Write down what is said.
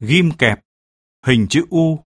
ghim kẹp, hình chữ U.